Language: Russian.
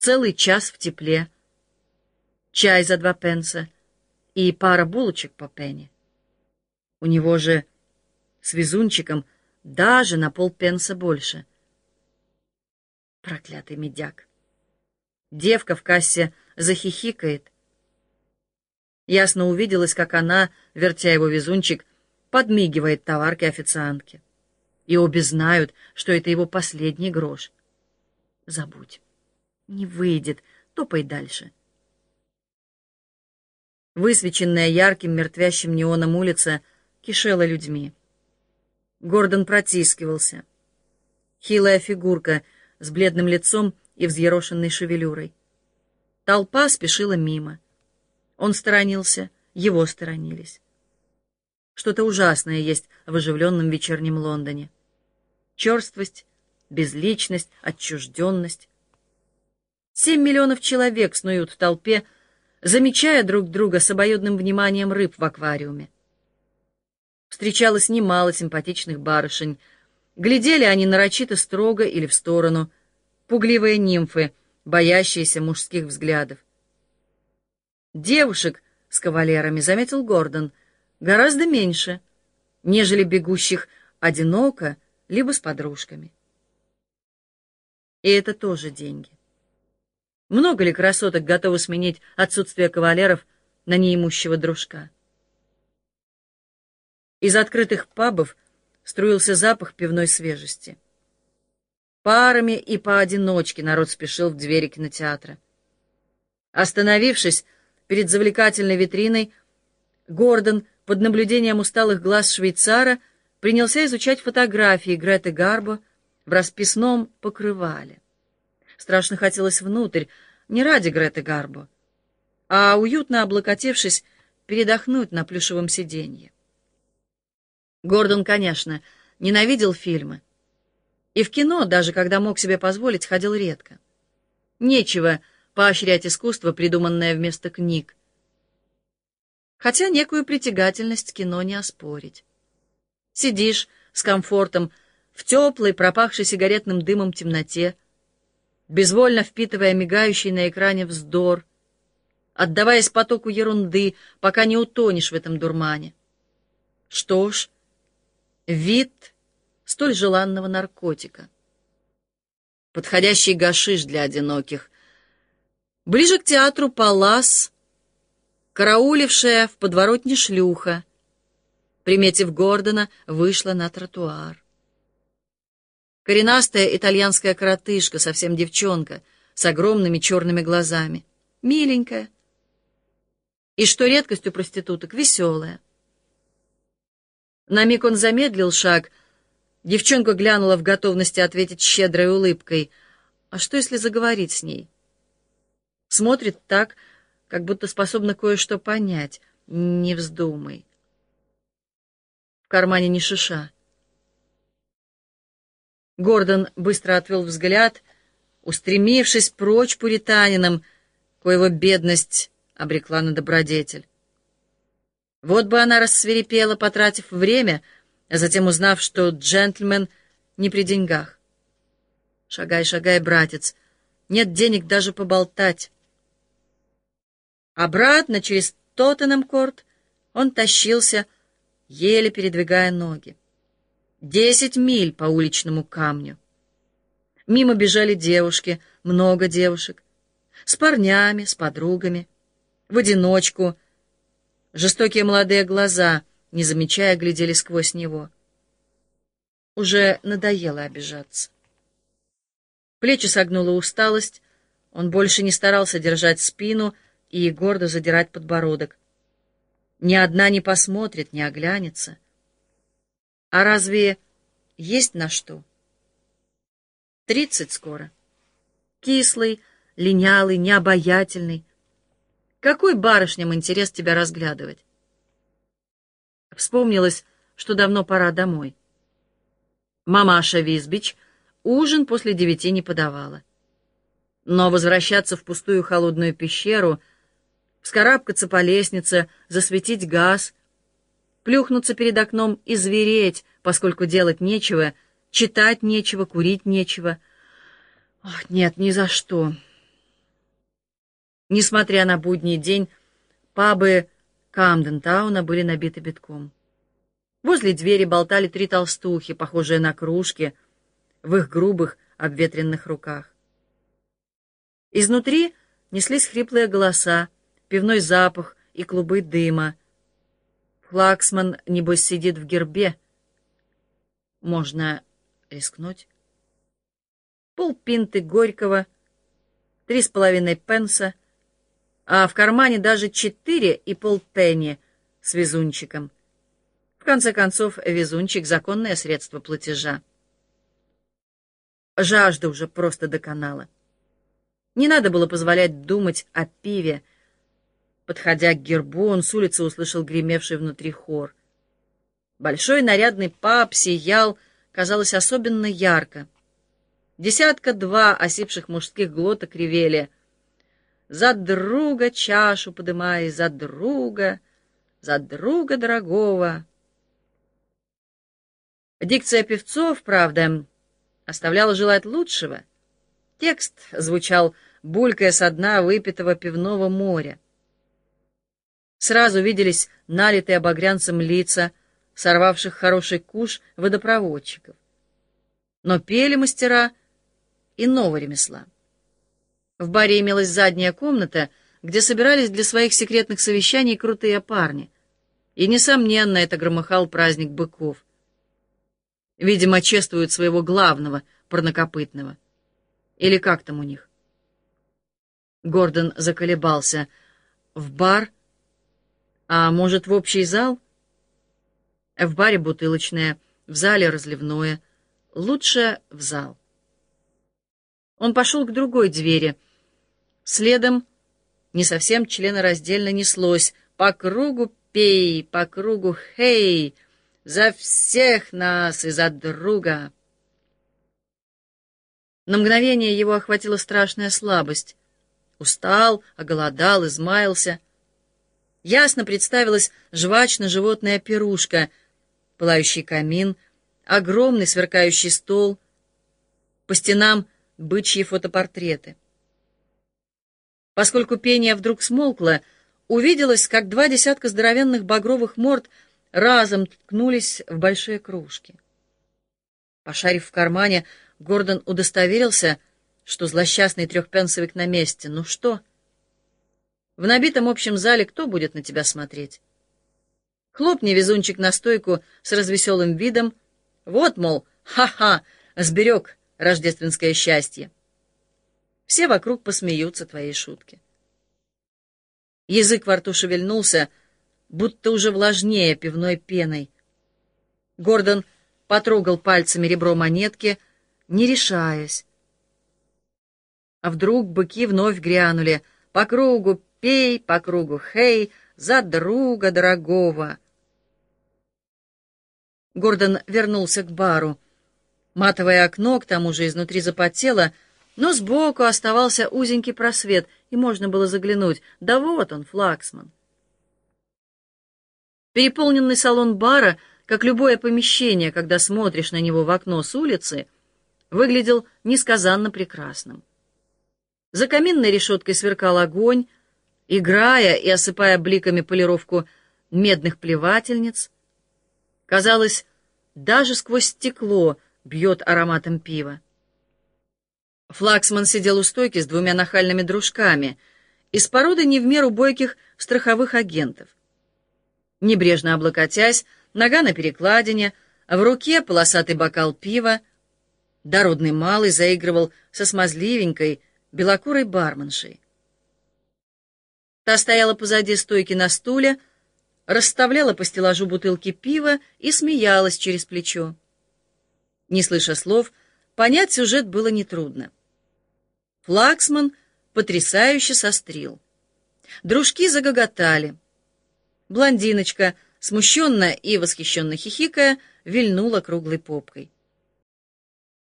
целый час в тепле, чай за два пенса и пара булочек по пенни. У него же с везунчиком даже на полпенса больше. Проклятый медяк. Девка в кассе захихикает. Ясно увиделось, как она, вертя его везунчик, подмигивает товарке официантке. И обе знают, что это его последний грош. Забудь. Не выйдет, топай дальше. Высвеченная ярким мертвящим неоном улица кишела людьми. Гордон протискивался. Хилая фигурка с бледным лицом и взъерошенной шевелюрой. Толпа спешила мимо. Он сторонился, его сторонились. Что-то ужасное есть в оживленном вечернем Лондоне. Черствость, безличность, отчужденность. Семь миллионов человек снуют в толпе, замечая друг друга с обоюдным вниманием рыб в аквариуме. Встречалось немало симпатичных барышень. Глядели они нарочито строго или в сторону, пугливые нимфы, боящиеся мужских взглядов. Девушек с кавалерами, заметил Гордон, гораздо меньше, нежели бегущих одиноко, либо с подружками. И это тоже деньги. Много ли красоток готовы сменить отсутствие кавалеров на неимущего дружка? Из открытых пабов струился запах пивной свежести. Парами и поодиночке народ спешил в двери кинотеатра. Остановившись перед завлекательной витриной, Гордон под наблюдением усталых глаз швейцара принялся изучать фотографии Греты Гарбо в расписном покрывале. Страшно хотелось внутрь, не ради Греты Гарбо, а уютно облокотившись, передохнуть на плюшевом сиденье. Гордон, конечно, ненавидел фильмы. И в кино, даже когда мог себе позволить, ходил редко. Нечего поощрять искусство, придуманное вместо книг. Хотя некую притягательность кино не оспорить. Сидишь с комфортом в теплой, пропахшей сигаретным дымом темноте, безвольно впитывая мигающий на экране вздор, отдаваясь потоку ерунды, пока не утонешь в этом дурмане. Что ж, вид столь желанного наркотика. Подходящий гашиш для одиноких. Ближе к театру Палас, караулившая в подворотне шлюха, приметив Гордона, вышла на тротуар. Коренастая итальянская коротышка, совсем девчонка, с огромными черными глазами. Миленькая. И что редкость у проституток, веселая. На миг он замедлил шаг. Девчонка глянула в готовности ответить щедрой улыбкой. А что, если заговорить с ней? Смотрит так, как будто способна кое-что понять. Не вздумай. В кармане не шиша. Гордон быстро отвел взгляд, устремившись прочь пуританином, коего бедность обрекла на добродетель. Вот бы она рассверепела, потратив время, а затем узнав, что джентльмен не при деньгах. Шагай, шагай, братец, нет денег даже поболтать. Обратно через Тоттенхэм-корт он тащился, еле передвигая ноги. Десять миль по уличному камню. Мимо бежали девушки, много девушек. С парнями, с подругами. В одиночку. Жестокие молодые глаза, не замечая, глядели сквозь него. Уже надоело обижаться. Плечи согнула усталость. Он больше не старался держать спину и гордо задирать подбородок. Ни одна не посмотрит, не оглянется. А разве есть на что? Тридцать скоро. Кислый, линялый, необаятельный. Какой барышням интерес тебя разглядывать? Вспомнилось, что давно пора домой. Мамаша Визбич ужин после девяти не подавала. Но возвращаться в пустую холодную пещеру, вскарабкаться по лестнице, засветить газ — плюхнуться перед окном и звереть, поскольку делать нечего, читать нечего, курить нечего. Ох, нет, ни за что. Несмотря на будний день, пабы Камден-тауна были набиты битком. Возле двери болтали три толстухи, похожие на кружки, в их грубых, обветренных руках. Изнутри неслись хриплые голоса, пивной запах и клубы дыма. Флаксман, небось, сидит в гербе. Можно рискнуть. Полпинты горького, три с половиной пенса, а в кармане даже четыре и полпенни с везунчиком — в конце концов, везунчик — законное средство платежа. Жажда уже просто доконала. Не надо было позволять думать о пиве. Подходя к гербу, он с улицы услышал гремевший внутри хор. Большой нарядный пап сиял, казалось, особенно ярко. Десятка-два осипших мужских глоток ревели. «За друга чашу подымай, за друга, за друга дорогого!» Дикция певцов, правда, оставляла желать лучшего. Текст звучал, булькая со дна выпитого пивного моря. Сразу виделись налитые багрянцем лица, сорвавших хороший куш водопроводчиков. Но пели мастера иного ремесла. В баре имелась задняя комната, где собирались для своих секретных совещаний крутые парни. И, несомненно, это громыхал праздник быков — Видимо, чествуют своего главного, парнокопытного. Или как там у них? Гордон заколебался. В бар? А может, в общий зал? В баре бутылочное, в зале разливное. Лучше в зал. Он пошел к другой двери. Следом не совсем членораздельно неслось. По кругу пей, по кругу хей — за всех нас и за друга. На мгновение его охватила страшная слабость. Устал, оголодал, измаялся. Ясно представилась жвачно-животная пирушка, пылающий камин, огромный сверкающий стол, по стенам бычьи фотопортреты. Поскольку пение вдруг смолкло, увиделось, как два десятка здоровенных багровых морд — разом ткнулись в большие кружки. Пошарив в кармане, Гордон удостоверился, что злосчастный трехпенсовик на месте. Ну что? В набитом общем зале кто будет на тебя смотреть? Хлопни везунчик на стойку с развеселым видом. Вот, мол, ха-ха, сберег рождественское счастье. Все вокруг посмеются твоей шутки. Язык во рту шевельнулся, будто уже влажнее пивной пеной. Гордон потрогал пальцами ребро монетки, не решаясь. А вдруг быки вновь грянули. По кругу пей, по кругу хей, за друга дорогого. Гордон вернулся к бару. Матовое окно, к тому же, изнутри запотело, но сбоку оставался узенький просвет, и можно было заглянуть. Да вот он, флагсман. Переполненный салон бара, как любое помещение, когда смотришь на него в окно с улицы, выглядел несказанно прекрасным. За каминной решеткой сверкал огонь, играя и осыпая бликами полировку медных плевательниц. Казалось, даже сквозь стекло бьет ароматом пива. Флаксман сидел у стойки с двумя нахальными дружками из породы не в меру бойких страховых агентов. Небрежно облокотясь, нога на перекладине, в руке полосатый бокал пива, дородный малый заигрывал со смазливенькой, белокурой барменшей. Та стояла позади стойки на стуле, расставляла по стеллажу бутылки пива и смеялась через плечо. Не слыша слов, понять сюжет было нетрудно. Флаксман потрясающе сострил. Дружки загоготали. Блондиночка, смущенно и восхищенно хихикая, вильнула круглой попкой.